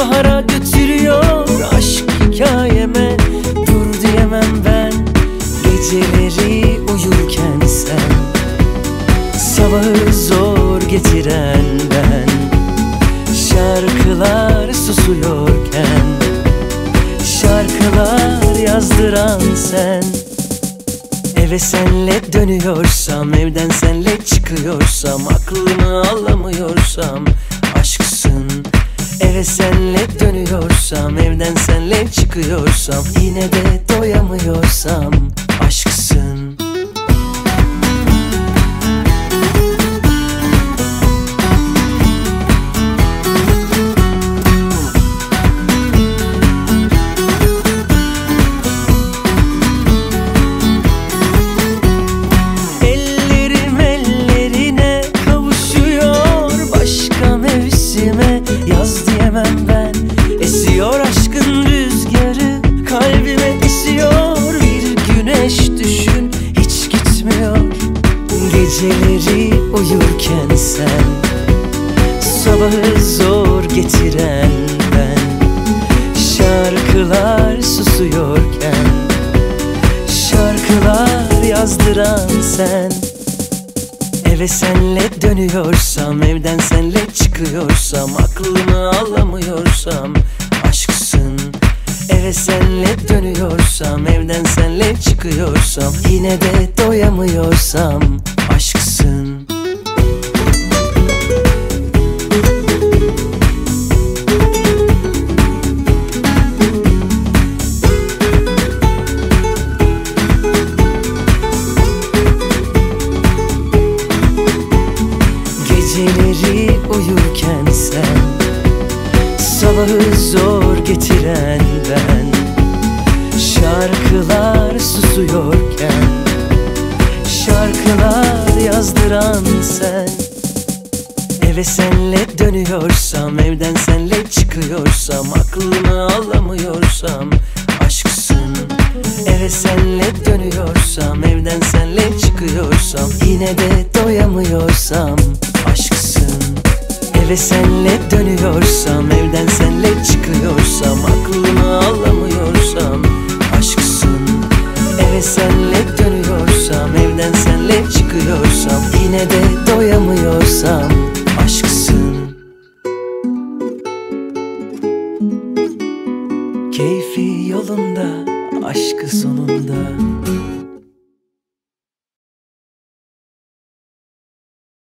Bahara götürüyor aşk hikayeme. Dur diyemem ben Geceleri uyurken sen. Sabahı zor getiren ben. Şarkılar susuyorken. Şarkılar yazdıran sen. Eve senle dönüyorsam Evden senle çıkıyorsam Aklımı alamıyorsam Aşk Eve senle dönüyorsam Evden senle çıkıyorsam Yine de doyamıyorsam Aşksın. Ellerim Geceleri uyurken sen Sabahı zor getiren ben. Şarkılar susuyorken Şarkılar yazdıran sen. Eve senle dönüyorsam Evden senle çıkıyorsam Aklımı alamıyorsam Aşksın. Eve senle dönüyorsam Evden senle çıkıyorsam Yine de doyamıyorsam zor getiren ben. Şarkılar susuyorken Şarkılar yazdıran sen. Eve senle dönüyorsam Evden senle çıkıyorsam Aklımı alamıyorsam Aşksın. Eve senle dönüyorsam Evden senle çıkıyorsam Yine de doyamıyorsam Aşksın. Eve senle dönüyorsam Evden senle çıkıyorsam Aklımı alamıyorsam. Aşksın Eve senle dönüyorsam Evden senle çıkıyorsam Yine de doyamıyorsam. Aşksın. Keyfi yolunda Aşkı sonunda